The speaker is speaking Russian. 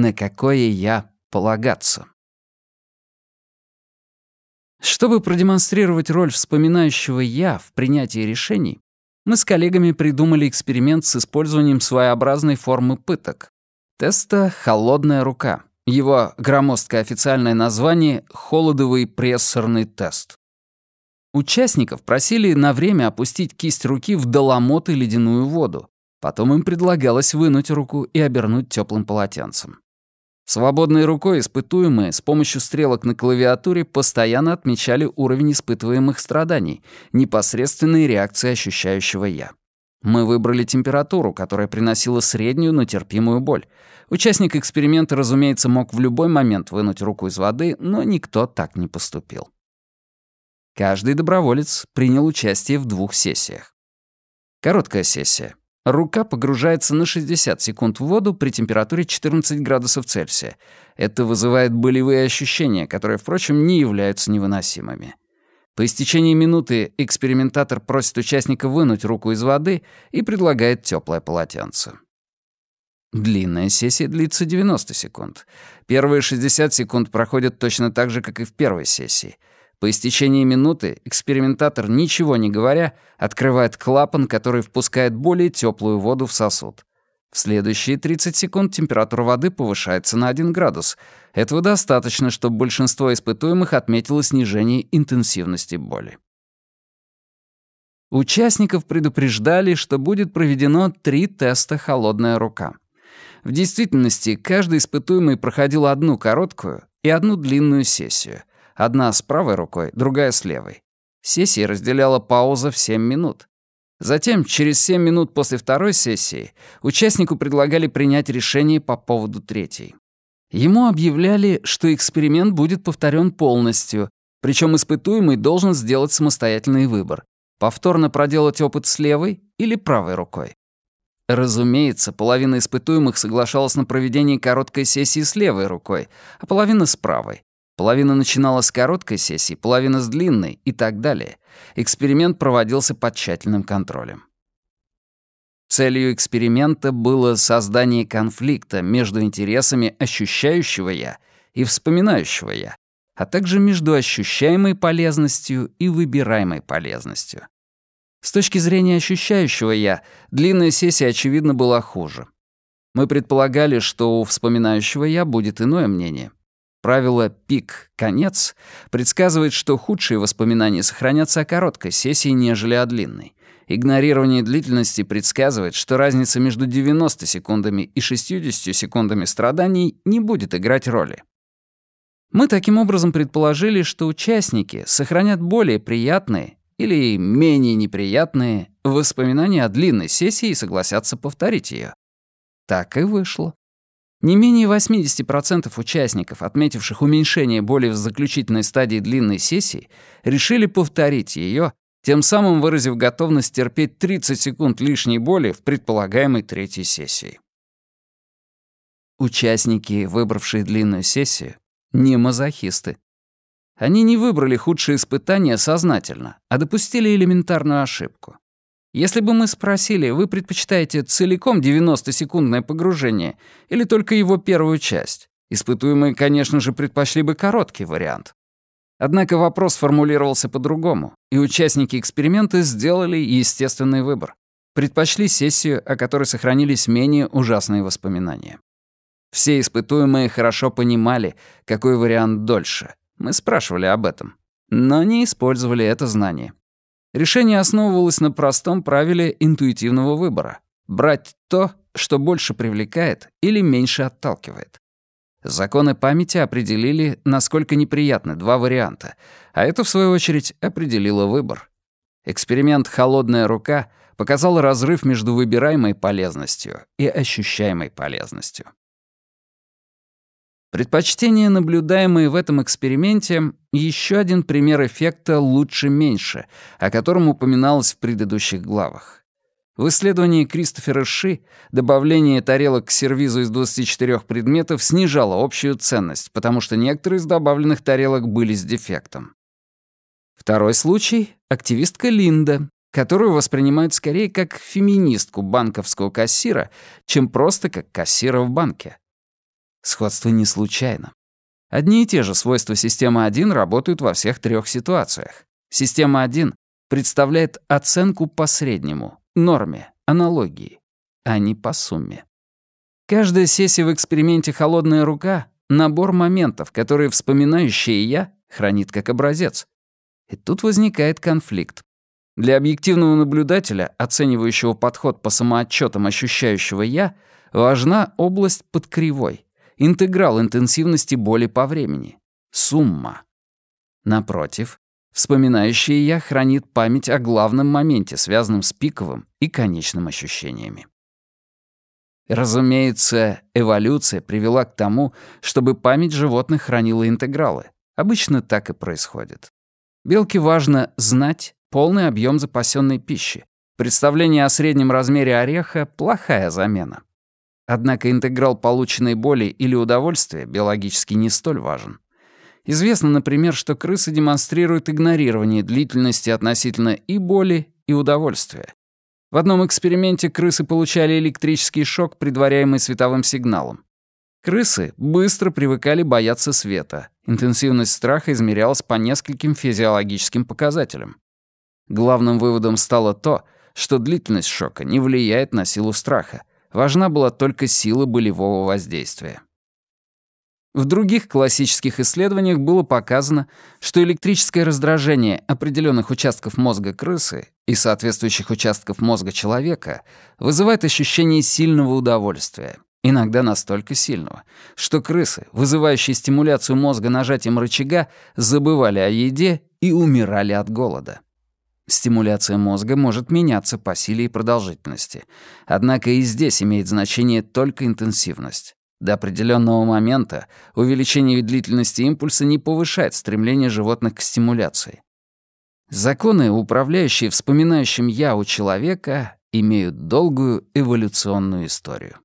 на какое «я» полагаться. Чтобы продемонстрировать роль вспоминающего «я» в принятии решений, мы с коллегами придумали эксперимент с использованием своеобразной формы пыток. Теста «холодная рука». Его громоздкое официальное название — «холодовый прессорный тест». Участников просили на время опустить кисть руки в доломот и ледяную воду. Потом им предлагалось вынуть руку и обернуть теплым полотенцем. Свободной рукой испытуемые с помощью стрелок на клавиатуре постоянно отмечали уровень испытываемых страданий, непосредственные реакции ощущающего «я». Мы выбрали температуру, которая приносила среднюю, но терпимую боль. Участник эксперимента, разумеется, мог в любой момент вынуть руку из воды, но никто так не поступил. Каждый доброволец принял участие в двух сессиях. Короткая сессия. Рука погружается на 60 секунд в воду при температуре 14 градусов Цельсия. Это вызывает болевые ощущения, которые, впрочем, не являются невыносимыми. По истечении минуты экспериментатор просит участника вынуть руку из воды и предлагает теплое полотенце. Длинная сессия длится 90 секунд. Первые 60 секунд проходят точно так же, как и в первой сессии — по истечении минуты экспериментатор, ничего не говоря, открывает клапан, который впускает более теплую воду в сосуд. В следующие 30 секунд температура воды повышается на 1 градус. Этого достаточно, чтобы большинство испытуемых отметило снижение интенсивности боли. Участников предупреждали, что будет проведено три теста «холодная рука». В действительности, каждый испытуемый проходил одну короткую и одну длинную сессию — Одна с правой рукой, другая с левой. Сессии разделяла пауза в 7 минут. Затем, через 7 минут после второй сессии, участнику предлагали принять решение по поводу третьей. Ему объявляли, что эксперимент будет повторен полностью, причем испытуемый должен сделать самостоятельный выбор — повторно проделать опыт с левой или правой рукой. Разумеется, половина испытуемых соглашалась на проведение короткой сессии с левой рукой, а половина с правой. Половина начинала с короткой сессии, половина с длинной и так далее. Эксперимент проводился под тщательным контролем. Целью эксперимента было создание конфликта между интересами ощущающего «я» и вспоминающего «я», а также между ощущаемой полезностью и выбираемой полезностью. С точки зрения ощущающего «я», длинная сессия, очевидно, была хуже. Мы предполагали, что у вспоминающего «я» будет иное мнение — Правило «пик-конец» предсказывает, что худшие воспоминания сохранятся о короткой сессии, нежели о длинной. Игнорирование длительности предсказывает, что разница между 90 секундами и 60 секундами страданий не будет играть роли. Мы таким образом предположили, что участники сохранят более приятные или менее неприятные воспоминания о длинной сессии и согласятся повторить ее. Так и вышло. Не менее 80% участников, отметивших уменьшение боли в заключительной стадии длинной сессии, решили повторить ее, тем самым выразив готовность терпеть 30 секунд лишней боли в предполагаемой третьей сессии. Участники, выбравшие длинную сессию, не мазохисты. Они не выбрали худшие испытания сознательно, а допустили элементарную ошибку. Если бы мы спросили, вы предпочитаете целиком 90-секундное погружение или только его первую часть, испытуемые, конечно же, предпочли бы короткий вариант. Однако вопрос формулировался по-другому, и участники эксперимента сделали естественный выбор. Предпочли сессию, о которой сохранились менее ужасные воспоминания. Все испытуемые хорошо понимали, какой вариант дольше. Мы спрашивали об этом, но не использовали это знание. Решение основывалось на простом правиле интуитивного выбора — брать то, что больше привлекает или меньше отталкивает. Законы памяти определили, насколько неприятны два варианта, а это, в свою очередь, определило выбор. Эксперимент «Холодная рука» показал разрыв между выбираемой полезностью и ощущаемой полезностью. Предпочтения, наблюдаемые в этом эксперименте, еще один пример эффекта «лучше-меньше», о котором упоминалось в предыдущих главах. В исследовании Кристофера Ши добавление тарелок к сервизу из 24 предметов снижало общую ценность, потому что некоторые из добавленных тарелок были с дефектом. Второй случай — активистка Линда, которую воспринимают скорее как феминистку банковского кассира, чем просто как кассира в банке. Сходство не случайно. Одни и те же свойства системы 1 работают во всех трех ситуациях. Система 1 представляет оценку по среднему, норме, аналогии, а не по сумме. Каждая сессия в эксперименте «Холодная рука» — набор моментов, которые вспоминающее «я» хранит как образец. И тут возникает конфликт. Для объективного наблюдателя, оценивающего подход по самоотчетам ощущающего «я», важна область под кривой, интеграл интенсивности боли по времени, сумма. Напротив, вспоминающее «я» хранит память о главном моменте, связанном с пиковым и конечным ощущениями. Разумеется, эволюция привела к тому, чтобы память животных хранила интегралы. Обычно так и происходит. Белке важно знать полный объем запасенной пищи. Представление о среднем размере ореха — плохая замена. Однако интеграл полученной боли или удовольствия биологически не столь важен. Известно, например, что крысы демонстрируют игнорирование длительности относительно и боли, и удовольствия. В одном эксперименте крысы получали электрический шок, предваряемый световым сигналом. Крысы быстро привыкали бояться света. Интенсивность страха измерялась по нескольким физиологическим показателям. Главным выводом стало то, что длительность шока не влияет на силу страха. Важна была только сила болевого воздействия. В других классических исследованиях было показано, что электрическое раздражение определенных участков мозга крысы и соответствующих участков мозга человека вызывает ощущение сильного удовольствия, иногда настолько сильного, что крысы, вызывающие стимуляцию мозга нажатием рычага, забывали о еде и умирали от голода. Стимуляция мозга может меняться по силе и продолжительности. Однако и здесь имеет значение только интенсивность. До определенного момента увеличение длительности импульса не повышает стремление животных к стимуляции. Законы, управляющие вспоминающим «я» у человека, имеют долгую эволюционную историю.